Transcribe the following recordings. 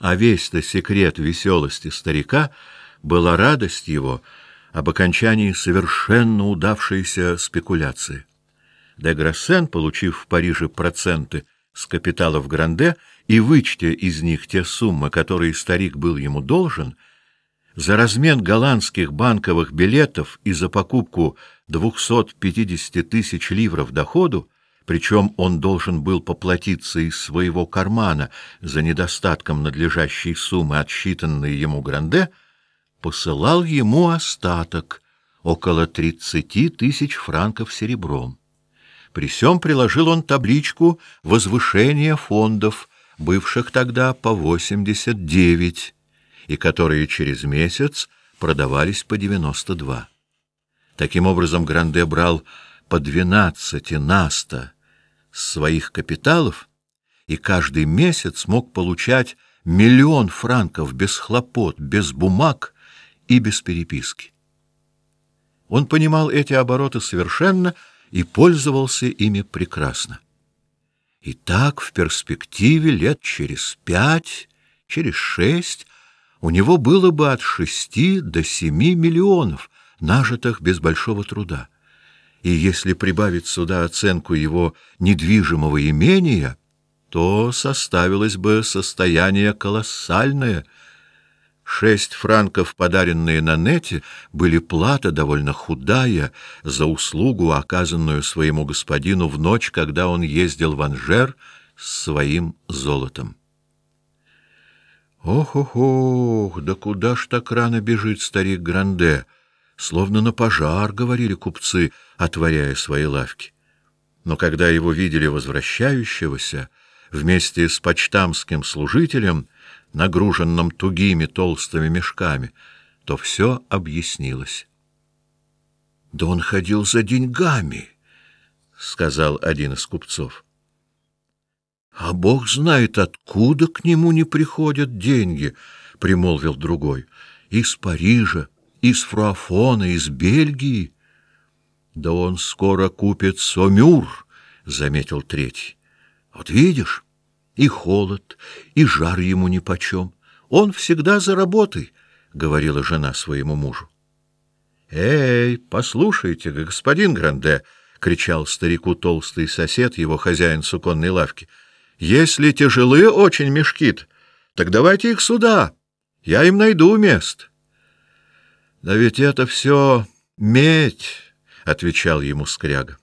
А весь-то секрет веселости старика была радость его об окончании совершенно удавшейся спекуляции. Де Грассен, получив в Париже проценты с капиталов Гранде и вычтя из них те суммы, которые старик был ему должен, за размен голландских банковых билетов и за покупку 250 тысяч ливров доходу причем он должен был поплатиться из своего кармана за недостатком надлежащей суммы, отсчитанной ему Гранде, посылал ему остаток около тридцати тысяч франков серебром. При сём приложил он табличку возвышения фондов, бывших тогда по восемьдесят девять, и которые через месяц продавались по девяносто два. Таким образом, Гранде брал по двенадцати наста своих капиталов и каждый месяц мог получать миллион франков без хлопот, без бумаг и без переписки. Он понимал эти обороты совершенно и пользовался ими прекрасно. И так в перспективе лет через пять, через шесть у него было бы от шести до семи миллионов, нажитых без большого труда и если прибавить сюда оценку его недвижимого имения, то составилось бы состояние колоссальное. Шесть франков, подаренные на нете, были плата довольно худая за услугу, оказанную своему господину в ночь, когда он ездил в Анжер с своим золотом. Ох-ох-ох, да куда ж так рано бежит старик Гранде? Словно на пожар, говорили купцы, отворяя свои лавки. Но когда его видели возвращающегося вместе с почтамским служителем, нагруженным тугими толстыми мешками, то все объяснилось. Да он ходил за деньгами, сказал один из купцов. А Бог знает, откуда к нему не приходят деньги, примолвил другой. Из Парижа, из Фруафона, из Бельгии. Да он скоро купит Сомюр, заметил третий. Вот видишь, и холод, и жар ему нипочем. Он всегда за работой, говорила жена своему мужу. Эй, послушайте, господин Гранде, кричал старику толстый сосед, его хозяин суконной лавки. Если тяжелы очень мешки, так давайте их сюда. Я им найду место. Да ведь это все медь, отвечал ему скряга.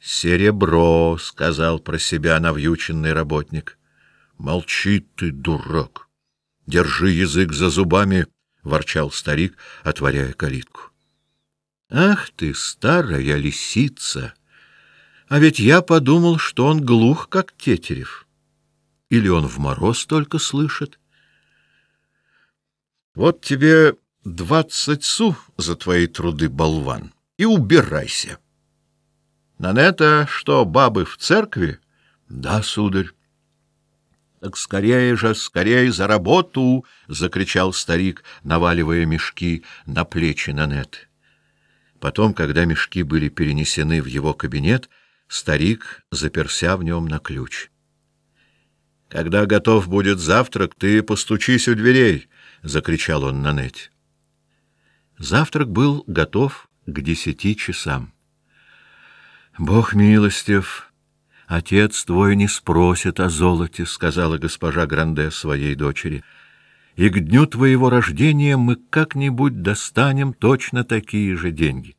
Серебро, сказал про себя навьюченный работник. Молчи ты, дурак. Держи язык за зубами, ворчал старик, отворяя калитку. Ах ты, старая лисица! А ведь я подумал, что он глух, как тетерев. Или он в мороз только слышит. Вот тебе двадцать су за твои труды, болван, и убирайся. На это что, бабы в церкви? Да, сударь. Так скорее же, скорее за работу, закричал старик, наваливая мешки на плечи Нанет. Потом, когда мешки были перенесены в его кабинет, старик заперся в нем на ключ. Когда готов будет завтрак, ты постучись у дверей, закричал он Нанете. Завтрак был готов к десяти часам. Бог милостив, отец твой не спросит о золоте, сказала госпожа Гранде своей дочери. И к дню твоего рождения мы как-нибудь достанем точно такие же деньги.